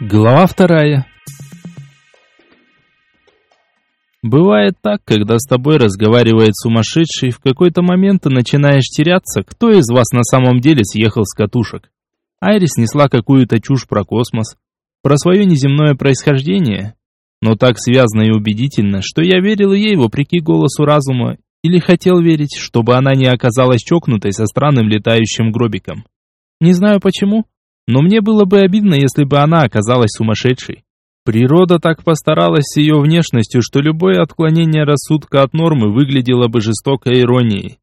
Глава вторая. Бывает так, когда с тобой разговаривает сумасшедший, в какой-то момент ты начинаешь теряться, кто из вас на самом деле съехал с катушек. Айрис несла какую-то чушь про космос, про свое неземное происхождение, но так связно и убедительно, что я верил ей вопреки голосу разума, или хотел верить, чтобы она не оказалась чокнутой со странным летающим гробиком. Не знаю почему, но мне было бы обидно, если бы она оказалась сумасшедшей. Природа так постаралась с ее внешностью, что любое отклонение рассудка от нормы выглядело бы жестокой иронией.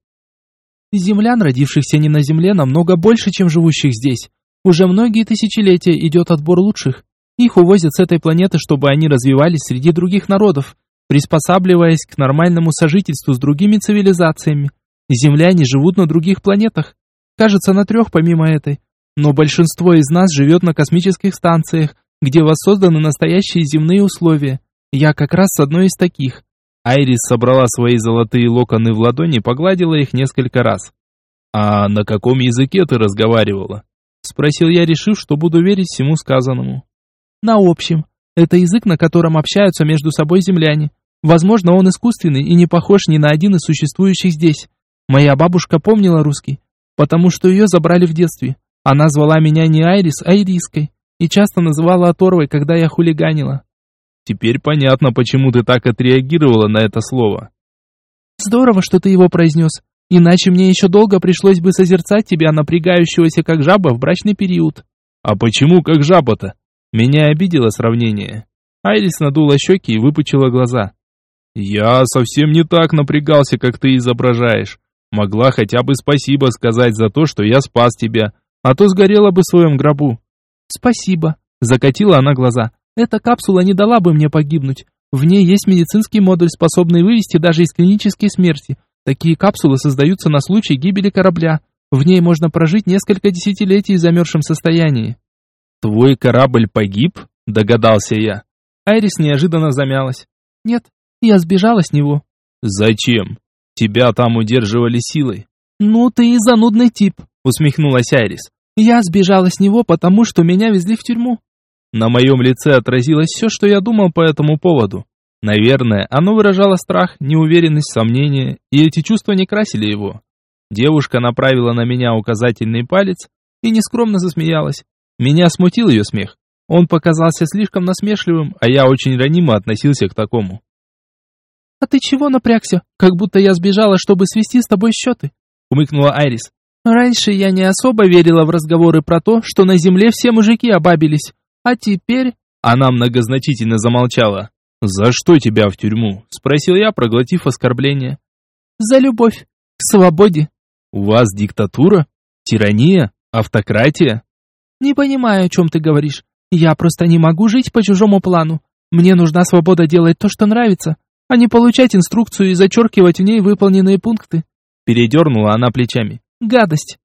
Землян, родившихся не на Земле, намного больше, чем живущих здесь. Уже многие тысячелетия идет отбор лучших. Их увозят с этой планеты, чтобы они развивались среди других народов, приспосабливаясь к нормальному сожительству с другими цивилизациями. Земляне живут на других планетах. Кажется, на трех помимо этой. Но большинство из нас живет на космических станциях, где воссозданы настоящие земные условия. Я как раз с одной из таких. Айрис собрала свои золотые локоны в ладони и погладила их несколько раз. «А на каком языке ты разговаривала?» Спросил я, решив, что буду верить всему сказанному. «На общем. Это язык, на котором общаются между собой земляне. Возможно, он искусственный и не похож ни на один из существующих здесь. Моя бабушка помнила русский, потому что ее забрали в детстве. Она звала меня не Айрис, а Ириской, и часто называла оторвой, когда я хулиганила. Теперь понятно, почему ты так отреагировала на это слово. Здорово, что ты его произнес. Иначе мне еще долго пришлось бы созерцать тебя, напрягающегося как жаба в брачный период. А почему как жаба-то? Меня обидело сравнение. Айрис надула щеки и выпучила глаза. Я совсем не так напрягался, как ты изображаешь. Могла хотя бы спасибо сказать за то, что я спас тебя, а то сгорела бы в своем гробу. Спасибо, закатила она глаза. Эта капсула не дала бы мне погибнуть. В ней есть медицинский модуль, способный вывести даже из клинической смерти. Такие капсулы создаются на случай гибели корабля. В ней можно прожить несколько десятилетий в замерзшем состоянии. Твой корабль погиб? Догадался я. Айрис неожиданно замялась. Нет, я сбежала с него. Зачем? Тебя там удерживали силой. Ну ты и занудный тип усмехнулась Айрис. Я сбежала с него, потому что меня везли в тюрьму. На моем лице отразилось все, что я думал по этому поводу. Наверное, оно выражало страх, неуверенность, сомнение, и эти чувства не красили его. Девушка направила на меня указательный палец и нескромно засмеялась. Меня смутил ее смех. Он показался слишком насмешливым, а я очень ранимо относился к такому. «А ты чего напрягся? Как будто я сбежала, чтобы свести с тобой счеты», — умыкнула Айрис. Раньше я не особо верила в разговоры про то, что на земле все мужики обабились, а теперь...» Она многозначительно замолчала. «За что тебя в тюрьму?» — спросил я, проглотив оскорбление. «За любовь. К свободе». «У вас диктатура? Тирания? Автократия?» «Не понимаю, о чем ты говоришь. Я просто не могу жить по чужому плану. Мне нужна свобода делать то, что нравится, а не получать инструкцию и зачеркивать в ней выполненные пункты». Передернула она плечами. Гадость.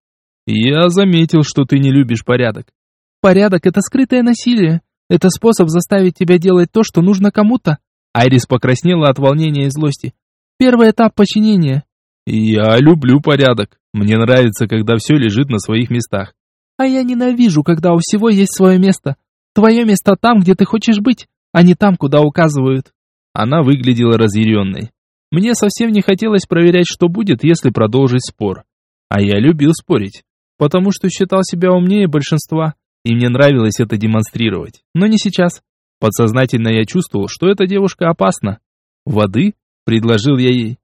Я заметил, что ты не любишь порядок. Порядок — это скрытое насилие. Это способ заставить тебя делать то, что нужно кому-то. Айрис покраснела от волнения и злости. Первый этап подчинения. Я люблю порядок. Мне нравится, когда все лежит на своих местах. А я ненавижу, когда у всего есть свое место. Твое место там, где ты хочешь быть, а не там, куда указывают. Она выглядела разъяренной. Мне совсем не хотелось проверять, что будет, если продолжить спор. А я любил спорить, потому что считал себя умнее большинства, и мне нравилось это демонстрировать. Но не сейчас. Подсознательно я чувствовал, что эта девушка опасна. «Воды?» — предложил я ей.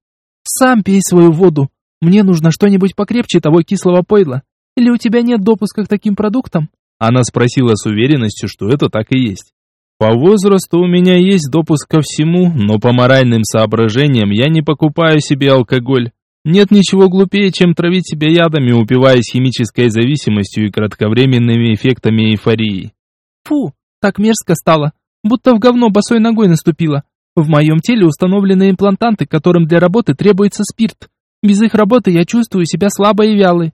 «Сам пей свою воду. Мне нужно что-нибудь покрепче того кислого пойла. Или у тебя нет допуска к таким продуктам?» Она спросила с уверенностью, что это так и есть. По возрасту у меня есть допуск ко всему, но по моральным соображениям я не покупаю себе алкоголь. Нет ничего глупее, чем травить себя ядами, упиваясь химической зависимостью и кратковременными эффектами эйфории. Фу, так мерзко стало, будто в говно босой ногой наступила. В моем теле установлены имплантанты, которым для работы требуется спирт. Без их работы я чувствую себя слабой и вялой.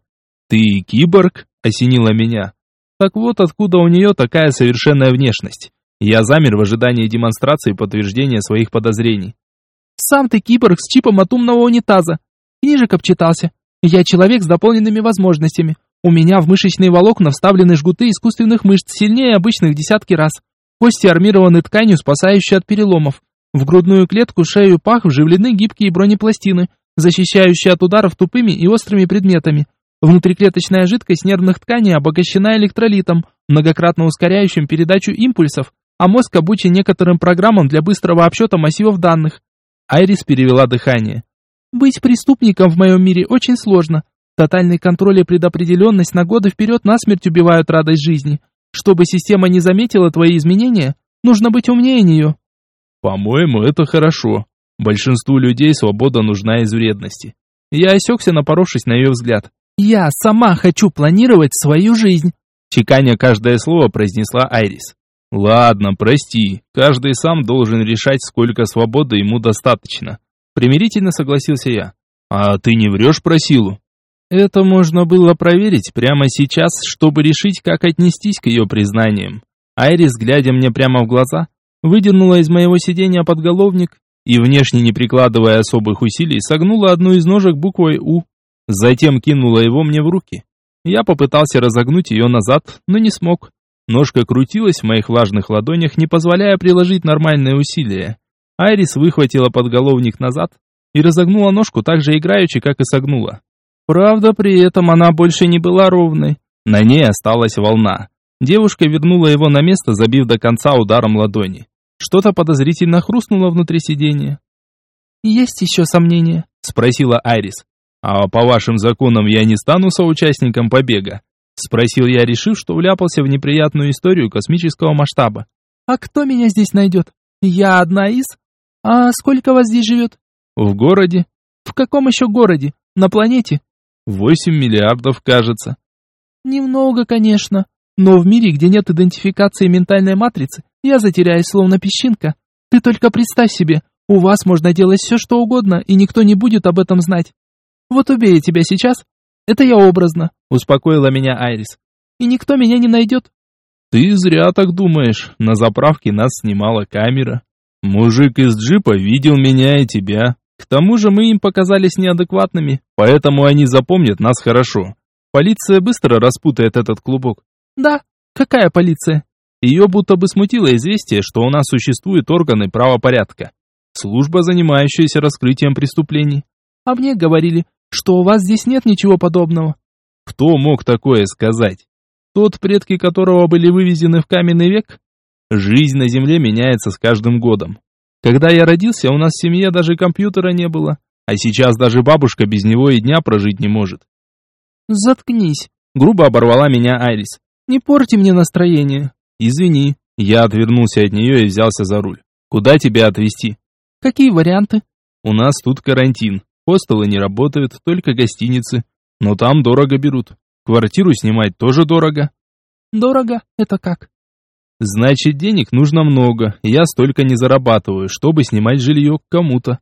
Ты киборг? Осенила меня. Так вот откуда у нее такая совершенная внешность. Я замер в ожидании демонстрации подтверждения своих подозрений. Сам ты киборг с чипом от умного унитаза. Книжек обчитался. Я человек с дополненными возможностями. У меня в мышечные волокна вставлены жгуты искусственных мышц сильнее обычных десятки раз. Кости армированы тканью, спасающей от переломов. В грудную клетку, шею пах вживлены гибкие бронепластины, защищающие от ударов тупыми и острыми предметами. Внутриклеточная жидкость нервных тканей обогащена электролитом, многократно ускоряющим передачу импульсов, а мозг обучен некоторым программам для быстрого обсчета массивов данных. Айрис перевела дыхание. «Быть преступником в моем мире очень сложно. Тотальный контроль и предопределенность на годы вперед насмерть убивают радость жизни. Чтобы система не заметила твои изменения, нужно быть умнее нее». «По-моему, это хорошо. Большинству людей свобода нужна из вредности». Я осекся, напоровшись на ее взгляд. «Я сама хочу планировать свою жизнь», чеканя каждое слово произнесла Айрис. «Ладно, прости, каждый сам должен решать, сколько свободы ему достаточно». Примирительно согласился я. «А ты не врешь про силу?» Это можно было проверить прямо сейчас, чтобы решить, как отнестись к ее признаниям. Айрис, глядя мне прямо в глаза, выдернула из моего сидения подголовник и, внешне не прикладывая особых усилий, согнула одну из ножек буквой «У». Затем кинула его мне в руки. Я попытался разогнуть ее назад, но не смог. Ножка крутилась в моих влажных ладонях, не позволяя приложить нормальные усилия. Айрис выхватила подголовник назад и разогнула ножку так же играючи, как и согнула. Правда, при этом она больше не была ровной. На ней осталась волна. Девушка вернула его на место, забив до конца ударом ладони. Что-то подозрительно хрустнуло внутри сиденья. «Есть еще сомнения?» — спросила Айрис. «А по вашим законам я не стану соучастником побега?» Спросил я, решив, что вляпался в неприятную историю космического масштаба. «А кто меня здесь найдет? Я одна из? А сколько вас здесь живет?» «В городе». «В каком еще городе? На планете?» «Восемь миллиардов, кажется». «Немного, конечно. Но в мире, где нет идентификации ментальной матрицы, я затеряюсь словно песчинка. Ты только представь себе, у вас можно делать все, что угодно, и никто не будет об этом знать. Вот убей я тебя сейчас, это я образно, успокоила меня Айрис. И никто меня не найдет. Ты зря так думаешь. На заправке нас снимала камера. Мужик из джипа видел меня и тебя. К тому же мы им показались неадекватными, поэтому они запомнят нас хорошо. Полиция быстро распутает этот клубок. Да, какая полиция? Ее будто бы смутило известие, что у нас существуют органы правопорядка. Служба, занимающаяся раскрытием преступлений. А мне говорили, что у вас здесь нет ничего подобного. Кто мог такое сказать? Тот, предки которого были вывезены в каменный век? Жизнь на Земле меняется с каждым годом. Когда я родился, у нас в семье даже компьютера не было, а сейчас даже бабушка без него и дня прожить не может. Заткнись, грубо оборвала меня Айрис. Не порти мне настроение. Извини. Я отвернулся от нее и взялся за руль. Куда тебя отвезти? Какие варианты? У нас тут карантин. Хостелы не работают, только гостиницы. Но там дорого берут. Квартиру снимать тоже дорого. Дорого? Это как? Значит, денег нужно много. Я столько не зарабатываю, чтобы снимать жилье к кому-то.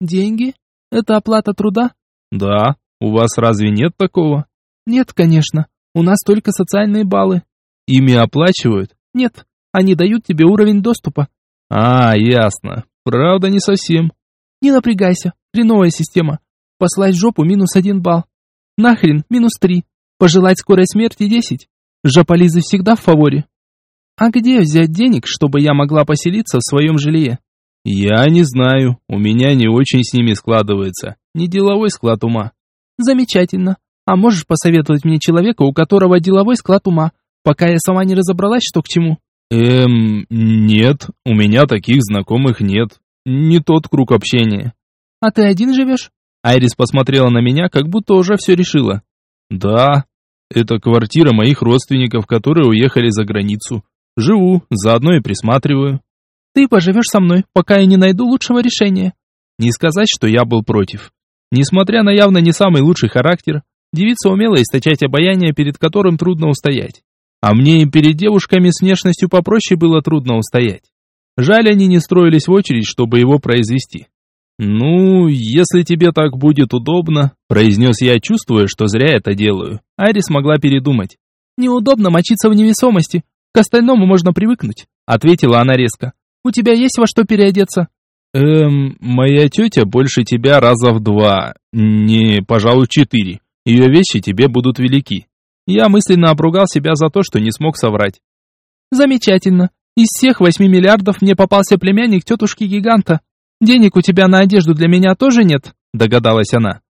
Деньги? Это оплата труда? Да. У вас разве нет такого? Нет, конечно. У нас только социальные баллы. Ими оплачивают? Нет. Они дают тебе уровень доступа. А, ясно. Правда, не совсем. Не напрягайся. Хреновая система. Послать в жопу минус один балл. Нахрен минус три. Пожелать скорой смерти десять. Жополизы всегда в фаворе. А где взять денег, чтобы я могла поселиться в своем жилье? Я не знаю. У меня не очень с ними складывается. Не деловой склад ума. Замечательно. А можешь посоветовать мне человека, у которого деловой склад ума, пока я сама не разобралась, что к чему? Эм, нет, у меня таких знакомых нет. Не тот круг общения. «А ты один живешь?» Айрис посмотрела на меня, как будто уже все решила. «Да, это квартира моих родственников, которые уехали за границу. Живу, заодно и присматриваю». «Ты поживешь со мной, пока я не найду лучшего решения». Не сказать, что я был против. Несмотря на явно не самый лучший характер, девица умела источать обаяние, перед которым трудно устоять. А мне и перед девушками с внешностью попроще было трудно устоять. Жаль, они не строились в очередь, чтобы его произвести. «Ну, если тебе так будет удобно», — произнес я, чувствуя, что зря это делаю. Ари смогла передумать. «Неудобно мочиться в невесомости. К остальному можно привыкнуть», — ответила она резко. «У тебя есть во что переодеться?» «Эм, моя тетя больше тебя раза в два, не, пожалуй, четыре. Ее вещи тебе будут велики». Я мысленно обругал себя за то, что не смог соврать. Замечательно. Из всех восьми миллиардов мне попался племянник тетушки-гиганта. Денег у тебя на одежду для меня тоже нет? Догадалась она.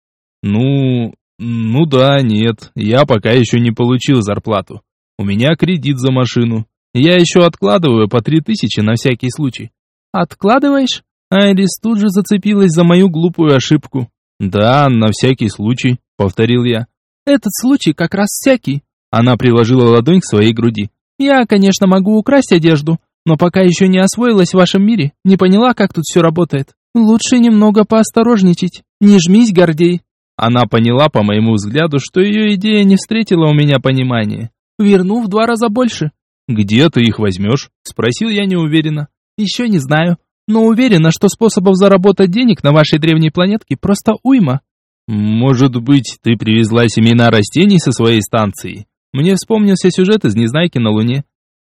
Ну, ну да, нет. Я пока еще не получил зарплату. У меня кредит за машину. Я еще откладываю по три тысячи на всякий случай. Откладываешь? Айрис тут же зацепилась за мою глупую ошибку. Да, на всякий случай, повторил я. Этот случай как раз всякий. Она приложила ладонь к своей груди. Я, конечно, могу украсть одежду, но пока еще не освоилась в вашем мире, не поняла, как тут все работает. Лучше немного поосторожничать. Не жмись, Гордей. Она поняла по моему взгляду, что ее идея не встретила у меня понимания. Верну в два раза больше. Где ты их возьмешь? Спросил я неуверенно. Еще не знаю, но уверена, что способов заработать денег на вашей древней планетке просто уйма. Может быть, ты привезла семена растений со своей станции? Мне вспомнился сюжет из «Незнайки на Луне».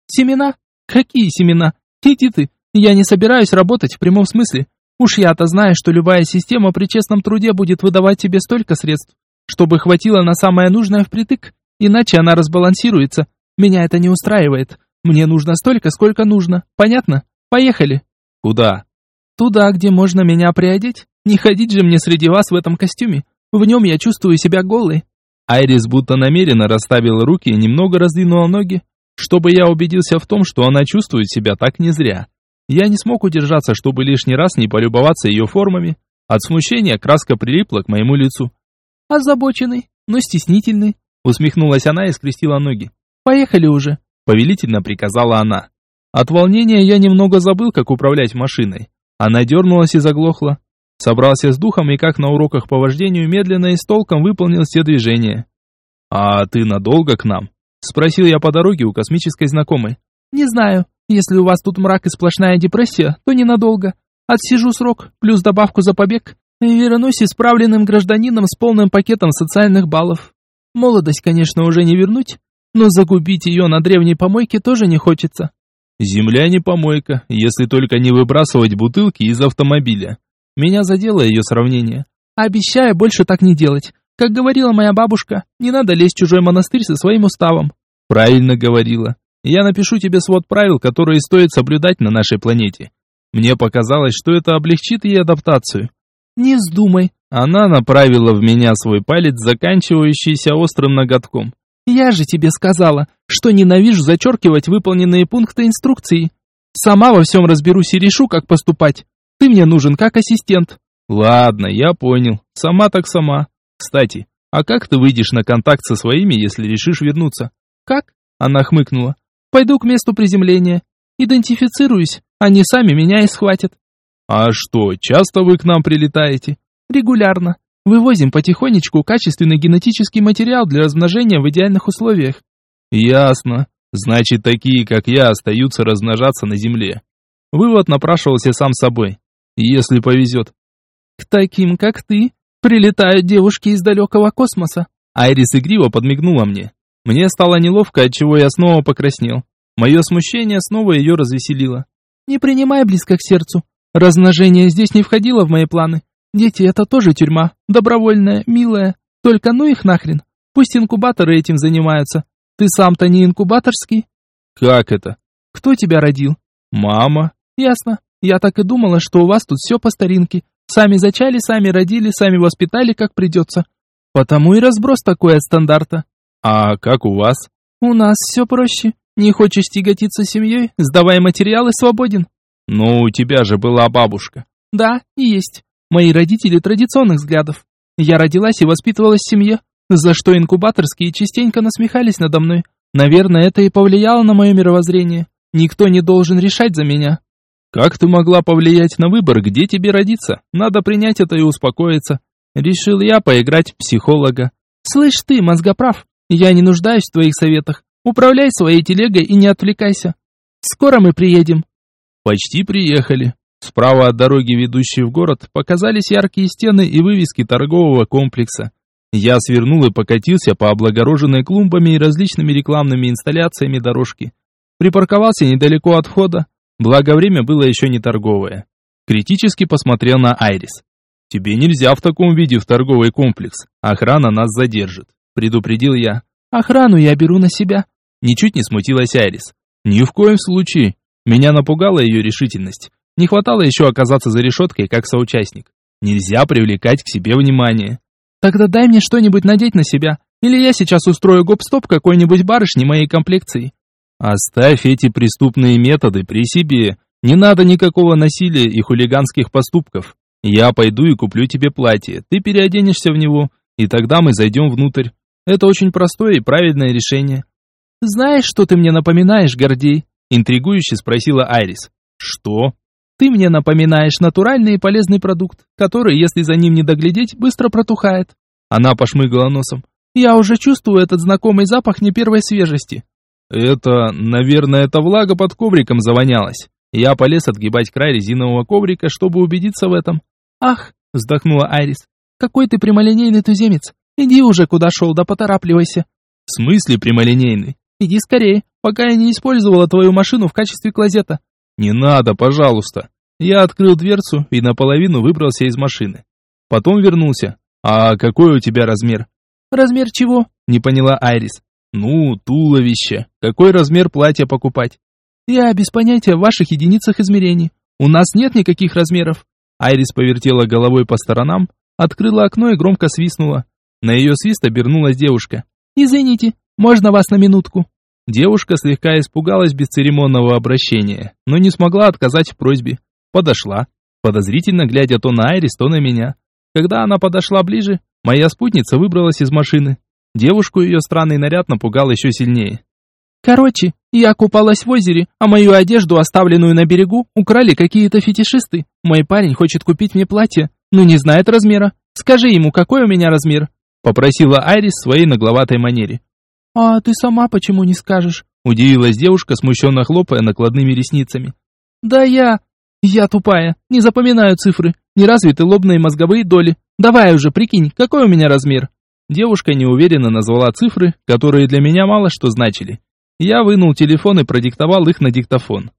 «Семена? Какие семена? Иди ты, я не собираюсь работать в прямом смысле. Уж я-то знаю, что любая система при честном труде будет выдавать тебе столько средств, чтобы хватило на самое нужное впритык, иначе она разбалансируется. Меня это не устраивает. Мне нужно столько, сколько нужно. Понятно? Поехали. Куда? Туда, где можно меня приодеть. Не ходить же мне среди вас в этом костюме. В нем я чувствую себя голой. Айрис будто намеренно расставила руки и немного раздвинула ноги, чтобы я убедился в том, что она чувствует себя так не зря. Я не смог удержаться, чтобы лишний раз не полюбоваться ее формами. От смущения краска прилипла к моему лицу. «Озабоченный, но стеснительный», — усмехнулась она и скрестила ноги. «Поехали уже», — повелительно приказала она. От волнения я немного забыл, как управлять машиной. Она дернулась и заглохла. Собрался с духом и, как на уроках по вождению, медленно и с толком выполнил все движения. «А ты надолго к нам?» — спросил я по дороге у космической знакомой. «Не знаю. Если у вас тут мрак и сплошная депрессия, то ненадолго. Отсижу срок, плюс добавку за побег, и вернусь исправленным гражданином с полным пакетом социальных баллов. Молодость, конечно, уже не вернуть, но загубить ее на древней помойке тоже не хочется». «Земля не помойка, если только не выбрасывать бутылки из автомобиля. Меня задело ее сравнение. Обещаю больше так не делать. Как говорила моя бабушка, не надо лезть в чужой монастырь со своим уставом. Правильно говорила. Я напишу тебе свод правил, которые стоит соблюдать на нашей планете. Мне показалось, что это облегчит ей адаптацию. Не вздумай. Она направила в меня свой палец, заканчивающийся острым ноготком. Я же тебе сказала, что ненавижу зачеркивать выполненные пункты инструкции. Сама во всем разберусь и решу, как поступать. Ты мне нужен как ассистент. Ладно, я понял. Сама так сама. Кстати, а как ты выйдешь на контакт со своими, если решишь вернуться? Как? Она хмыкнула. Пойду к месту приземления. Идентифицируюсь. Они сами меня и схватят. А что, часто вы к нам прилетаете? Регулярно. Вывозим потихонечку качественный генетический материал для размножения в идеальных условиях. Ясно. Значит, такие, как я, остаются размножаться на Земле. Вывод напрашивался сам собой если повезет. К таким, как ты, прилетают девушки из далекого космоса. Айрис игриво подмигнула мне. Мне стало неловко, от чего я снова покраснел. Мое смущение снова ее развеселило. Не принимай близко к сердцу. Размножение здесь не входило в мои планы. Дети — это тоже тюрьма. Добровольная, милая. Только ну их нахрен. Пусть инкубаторы этим занимаются. Ты сам-то не инкубаторский? Как это? Кто тебя родил? Мама. Ясно. Я так и думала, что у вас тут все по старинке. Сами зачали, сами родили, сами воспитали, как придется. Потому и разброс такой от стандарта. А как у вас? У нас все проще. Не хочешь тяготиться семьей? Сдавай материалы, свободен. Но у тебя же была бабушка. Да, и есть. Мои родители традиционных взглядов. Я родилась и воспитывалась в семье, за что инкубаторские частенько насмехались надо мной. Наверное, это и повлияло на мое мировоззрение. Никто не должен решать за меня. Как ты могла повлиять на выбор, где тебе родиться? Надо принять это и успокоиться. Решил я поиграть в психолога. Слышь ты, мозгоправ, я не нуждаюсь в твоих советах. Управляй своей телегой и не отвлекайся. Скоро мы приедем. Почти приехали. Справа от дороги, ведущей в город, показались яркие стены и вывески торгового комплекса. Я свернул и покатился по облагороженной клумбами и различными рекламными инсталляциями дорожки. Припарковался недалеко от входа, Благо время было еще не торговое. Критически посмотрел на Айрис. «Тебе нельзя в таком виде в торговый комплекс. Охрана нас задержит», — предупредил я. Охрану я беру на себя. Ничуть не смутилась Айрис. Ни в коем случае. Меня напугала ее решительность. Не хватало еще оказаться за решеткой, как соучастник. Нельзя привлекать к себе внимание. Тогда дай мне что-нибудь надеть на себя, или я сейчас устрою гоп-стоп какой-нибудь барышни моей комплекции. Оставь эти преступные методы при себе. Не надо никакого насилия и хулиганских поступков. Я пойду и куплю тебе платье. Ты переоденешься в него, и тогда мы зайдем внутрь. Это очень простое и правильное решение. Знаешь, что ты мне напоминаешь, Гордей? Интригующе спросила Айрис. Что? Ты мне напоминаешь натуральный и полезный продукт, который, если за ним не доглядеть, быстро протухает. Она пошмыгала носом. Я уже чувствую этот знакомый запах не первой свежести. Это, наверное, эта влага под ковриком завонялась. Я полез отгибать край резинового коврика, чтобы убедиться в этом. Ах, вздохнула Айрис. Какой ты прямолинейный туземец. Иди уже куда шел, да поторапливайся. В смысле прямолинейный? Иди скорее, пока я не использовала твою машину в качестве клозета. «Не надо, пожалуйста!» Я открыл дверцу и наполовину выбрался из машины. Потом вернулся. «А какой у тебя размер?» «Размер чего?» — не поняла Айрис. «Ну, туловище. Какой размер платья покупать?» «Я без понятия в ваших единицах измерений. У нас нет никаких размеров». Айрис повертела головой по сторонам, открыла окно и громко свистнула. На ее свист обернулась девушка. «Извините, можно вас на минутку?» Девушка слегка испугалась бесцеремонного обращения, но не смогла отказать в просьбе. Подошла, подозрительно глядя то на Айрис, то на меня. Когда она подошла ближе, моя спутница выбралась из машины. Девушку ее странный наряд напугал еще сильнее. «Короче, я купалась в озере, а мою одежду, оставленную на берегу, украли какие-то фетишисты. Мой парень хочет купить мне платье, но не знает размера. Скажи ему, какой у меня размер?» Попросила Айрис в своей нагловатой манере. «А ты сама почему не скажешь?» Удивилась девушка, смущенно хлопая накладными ресницами. «Да я... я тупая, не запоминаю цифры, неразвиты лобные мозговые доли. Давай уже, прикинь, какой у меня размер?» Девушка неуверенно назвала цифры, которые для меня мало что значили. Я вынул телефон и продиктовал их на диктофон.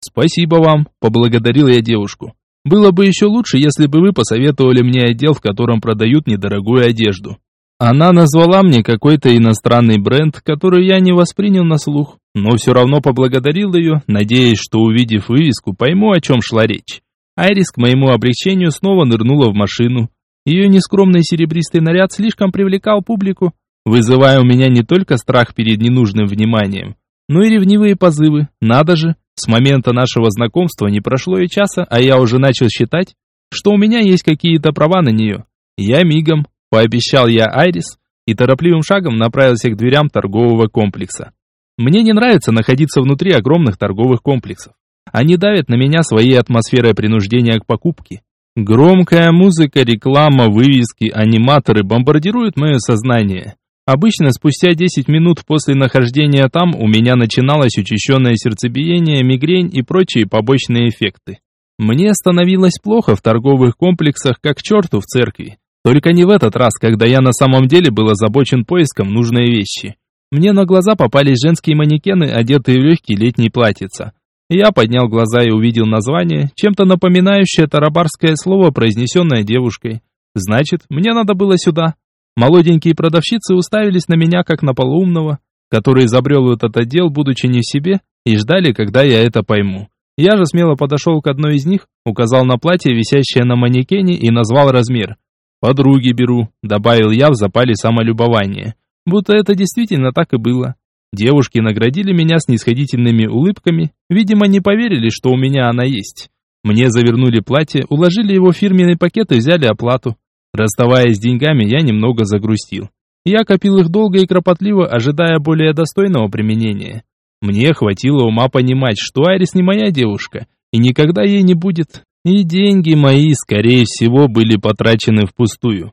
«Спасибо вам», — поблагодарил я девушку. «Было бы еще лучше, если бы вы посоветовали мне отдел, в котором продают недорогую одежду». Она назвала мне какой-то иностранный бренд, который я не воспринял на слух, но все равно поблагодарил ее, надеясь, что увидев вывеску, пойму, о чем шла речь. Айрис к моему облегчению снова нырнула в машину. Ее нескромный серебристый наряд слишком привлекал публику, вызывая у меня не только страх перед ненужным вниманием, но и ревнивые позывы. Надо же, с момента нашего знакомства не прошло и часа, а я уже начал считать, что у меня есть какие-то права на нее. Я мигом, Пообещал я Айрис и торопливым шагом направился к дверям торгового комплекса. Мне не нравится находиться внутри огромных торговых комплексов. Они давят на меня своей атмосферой принуждения к покупке. Громкая музыка, реклама, вывески, аниматоры бомбардируют мое сознание. Обычно спустя 10 минут после нахождения там у меня начиналось учащенное сердцебиение, мигрень и прочие побочные эффекты. Мне становилось плохо в торговых комплексах, как черту в церкви. Только не в этот раз, когда я на самом деле был озабочен поиском нужной вещи. Мне на глаза попались женские манекены, одетые в легкие летние платьица. Я поднял глаза и увидел название, чем-то напоминающее тарабарское слово, произнесенное девушкой. Значит, мне надо было сюда. Молоденькие продавщицы уставились на меня, как на полуумного, который изобрел этот отдел, будучи не в себе, и ждали, когда я это пойму. Я же смело подошел к одной из них, указал на платье, висящее на манекене, и назвал размер. «Подруги беру», — добавил я в запале самолюбования. Будто это действительно так и было. Девушки наградили меня снисходительными улыбками, видимо, не поверили, что у меня она есть. Мне завернули платье, уложили его в фирменный пакет и взяли оплату. Расставаясь с деньгами, я немного загрустил. Я копил их долго и кропотливо, ожидая более достойного применения. Мне хватило ума понимать, что Айрис не моя девушка, и никогда ей не будет. И деньги мои, скорее всего, были потрачены впустую.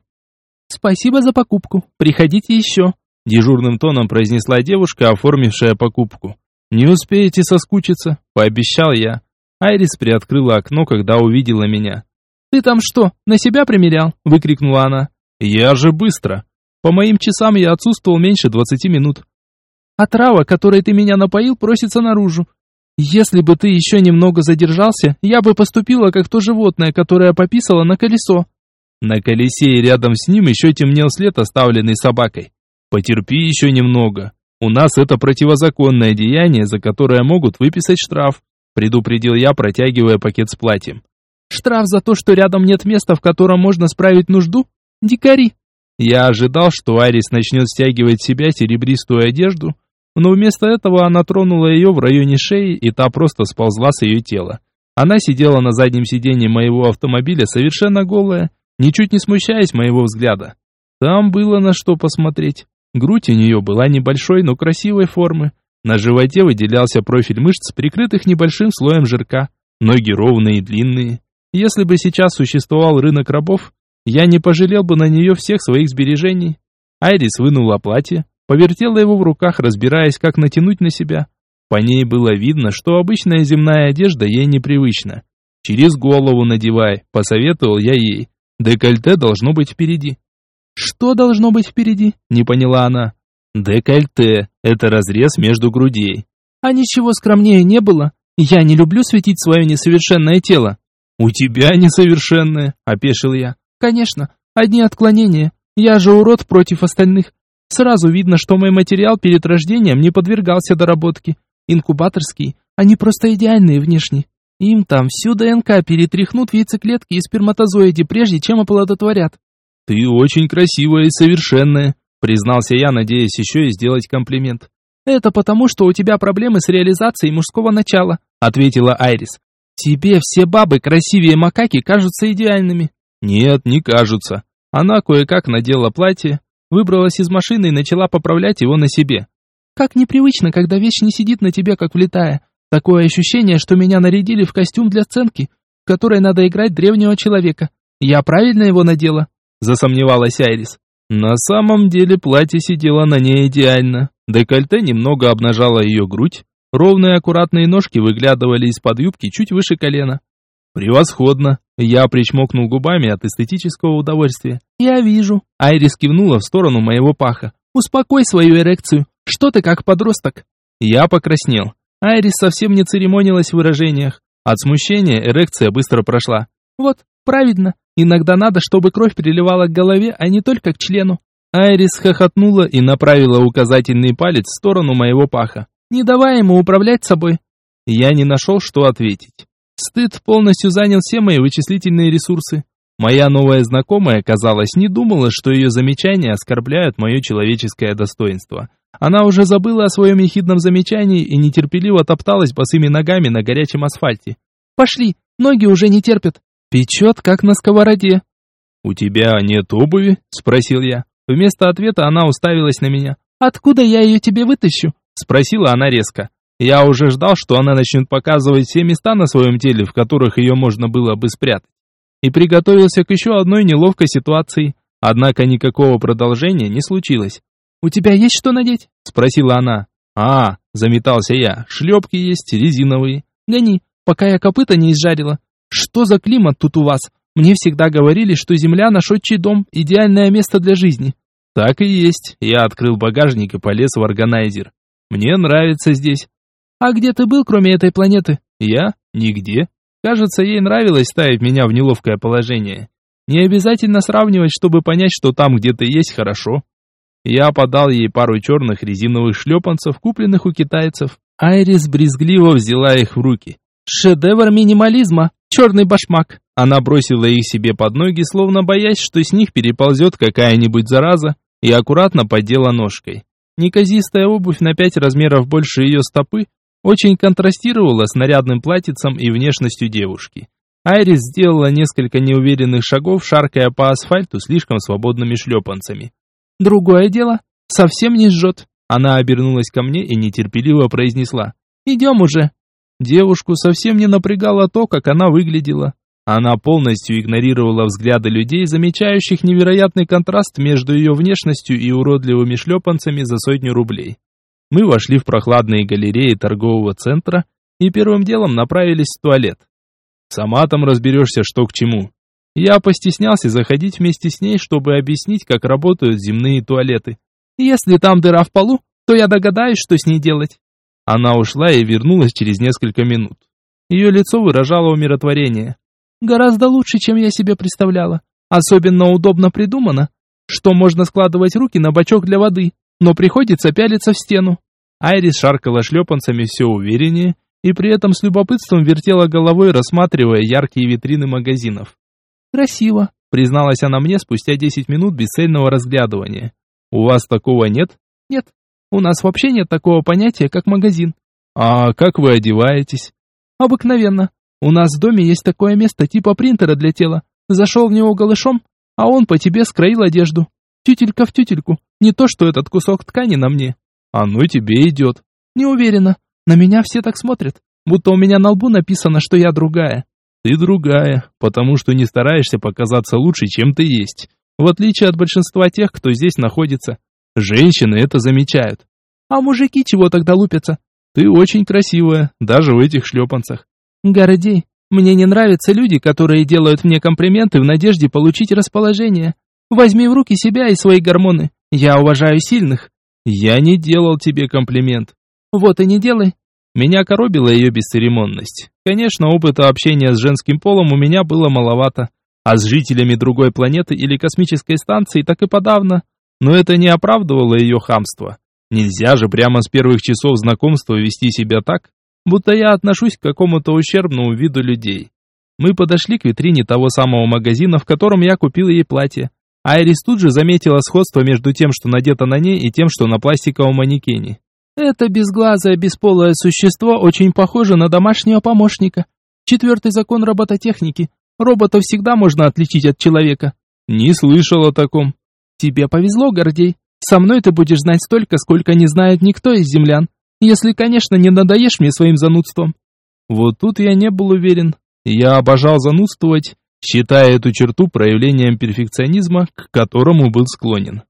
«Спасибо за покупку. Приходите еще», – дежурным тоном произнесла девушка, оформившая покупку. «Не успеете соскучиться», – пообещал я. Айрис приоткрыла окно, когда увидела меня. «Ты там что, на себя примерял?» – выкрикнула она. «Я же быстро. По моим часам я отсутствовал меньше двадцати минут». «А трава, которой ты меня напоил, просится наружу. Если бы ты еще немного задержался, я бы поступила как то животное, которое пописало на колесо. На колесе и рядом с ним еще темнел след, оставленный собакой. Потерпи еще немного. У нас это противозаконное деяние, за которое могут выписать штраф, предупредил я, протягивая пакет с платьем. Штраф за то, что рядом нет места, в котором можно справить нужду? Дикари. Я ожидал, что Арис начнет стягивать себя серебристую одежду, но вместо этого она тронула ее в районе шеи, и та просто сползла с ее тела. Она сидела на заднем сиденье моего автомобиля совершенно голая, ничуть не смущаясь моего взгляда. Там было на что посмотреть. Грудь у нее была небольшой, но красивой формы. На животе выделялся профиль мышц, прикрытых небольшим слоем жирка. Ноги ровные и длинные. Если бы сейчас существовал рынок рабов, я не пожалел бы на нее всех своих сбережений. Айрис вынула платье, повертела его в руках, разбираясь, как натянуть на себя. По ней было видно, что обычная земная одежда ей непривычна. «Через голову надевай», — посоветовал я ей. «Декольте должно быть впереди». «Что должно быть впереди?» — не поняла она. «Декольте — это разрез между грудей». «А ничего скромнее не было? Я не люблю светить свое несовершенное тело». «У тебя несовершенное», — опешил я. «Конечно, одни отклонения. Я же урод против остальных. Сразу видно, что мой материал перед рождением не подвергался доработке. Инкубаторский, они просто идеальные внешне. Им там всю ДНК перетряхнут в яйцеклетки и сперматозоиде, прежде чем оплодотворят. «Ты очень красивая и совершенная», — признался я, надеясь еще и сделать комплимент. «Это потому, что у тебя проблемы с реализацией мужского начала», — ответила Айрис. «Тебе все бабы красивее макаки кажутся идеальными». «Нет, не кажутся». Она кое-как надела платье, выбралась из машины и начала поправлять его на себе. «Как непривычно, когда вещь не сидит на тебе, как влетая. Такое ощущение, что меня нарядили в костюм для сценки, в которой надо играть древнего человека. Я правильно его надела?» засомневалась Айрис. На самом деле платье сидело на ней идеально. Декольте немного обнажало ее грудь, ровные аккуратные ножки выглядывали из-под юбки чуть выше колена. «Превосходно!» Я причмокнул губами от эстетического удовольствия. «Я вижу». Айрис кивнула в сторону моего паха. «Успокой свою эрекцию. Что ты как подросток?» Я покраснел. Айрис совсем не церемонилась в выражениях. От смущения эрекция быстро прошла. «Вот, правильно. Иногда надо, чтобы кровь переливала к голове, а не только к члену. Айрис хохотнула и направила указательный палец в сторону моего паха. Не давай ему управлять собой. Я не нашел, что ответить. Стыд полностью занял все мои вычислительные ресурсы. Моя новая знакомая, казалось, не думала, что ее замечания оскорбляют мое человеческое достоинство. Она уже забыла о своем ехидном замечании и нетерпеливо топталась босыми ногами на горячем асфальте. «Пошли, ноги уже не терпят». Печет, как на сковороде. «У тебя нет обуви?» – спросил я. Вместо ответа она уставилась на меня. «Откуда я ее тебе вытащу?» – спросила она резко. Я уже ждал, что она начнет показывать все места на своем теле, в которых ее можно было бы спрятать. И приготовился к еще одной неловкой ситуации. Однако никакого продолжения не случилось. «У тебя есть что надеть?» – спросила она. «А, – заметался я, – шлепки есть, резиновые». «Гони, пока я копыта не изжарила. Что за климат тут у вас? Мне всегда говорили, что земля наш отчий дом, идеальное место для жизни. Так и есть. Я открыл багажник и полез в органайзер. Мне нравится здесь. А где ты был, кроме этой планеты? Я? Нигде. Кажется, ей нравилось ставить меня в неловкое положение. Не обязательно сравнивать, чтобы понять, что там, где ты есть, хорошо. Я подал ей пару черных резиновых шлепанцев, купленных у китайцев. Айрис брезгливо взяла их в руки. Шедевр минимализма черный башмак. Она бросила их себе под ноги, словно боясь, что с них переползет какая-нибудь зараза, и аккуратно поддела ножкой. Неказистая обувь на пять размеров больше ее стопы очень контрастировала с нарядным платьицем и внешностью девушки. Айрис сделала несколько неуверенных шагов, шаркая по асфальту слишком свободными шлепанцами. «Другое дело, совсем не жжет». Она обернулась ко мне и нетерпеливо произнесла. «Идем уже». Девушку совсем не напрягало то, как она выглядела. Она полностью игнорировала взгляды людей, замечающих невероятный контраст между ее внешностью и уродливыми шлепанцами за сотню рублей. Мы вошли в прохладные галереи торгового центра и первым делом направились в туалет. Сама там разберешься, что к чему. Я постеснялся заходить вместе с ней, чтобы объяснить, как работают земные туалеты. Если там дыра в полу, то я догадаюсь, что с ней делать. Она ушла и вернулась через несколько минут. Ее лицо выражало умиротворение. «Гораздо лучше, чем я себе представляла. Особенно удобно придумано. что можно складывать руки на бачок для воды, но приходится пялиться в стену. Айрис шаркала шлепанцами все увереннее и при этом с любопытством вертела головой, рассматривая яркие витрины магазинов. «Красиво», — призналась она мне спустя 10 минут бесцельного разглядывания. «У вас такого нет?» «Нет, у нас вообще нет такого понятия, как магазин». «А как вы одеваетесь?» «Обыкновенно. У нас в доме есть такое место типа принтера для тела. Зашел в него голышом, а он по тебе скроил одежду. Тютелька в тютельку. Не то, что этот кусок ткани на мне. Оно тебе идет. Не уверена. На меня все так смотрят, будто у меня на лбу написано, что я другая. Ты другая, потому что не стараешься показаться лучше, чем ты есть. В отличие от большинства тех, кто здесь находится. Женщины это замечают. А мужики чего тогда лупятся? Ты очень красивая, даже в этих шлепанцах. Гордей, мне не нравятся люди, которые делают мне комплименты в надежде получить расположение. Возьми в руки себя и свои гормоны. Я уважаю сильных. Я не делал тебе комплимент. Вот и не делай. Меня коробила ее бесцеремонность. Конечно, опыта общения с женским полом у меня было маловато, а с жителями другой планеты или космической станции так и подавно. Но это не оправдывало ее хамство. Нельзя же прямо с первых часов знакомства вести себя так, будто я отношусь к какому-то ущербному виду людей. Мы подошли к витрине того самого магазина, в котором я купил ей платье. Айрис тут же заметила сходство между тем, что надето на ней, и тем, что на пластиковом манекене. Это безглазое, бесполое существо очень похоже на домашнего помощника. Четвертый закон робототехники. Робота всегда можно отличить от человека. Не слышал о таком. Тебе повезло, Гордей. Со мной ты будешь знать столько, сколько не знает никто из землян. Если, конечно, не надоешь мне своим занудством. Вот тут я не был уверен. Я обожал занудствовать, считая эту черту проявлением перфекционизма, к которому был склонен.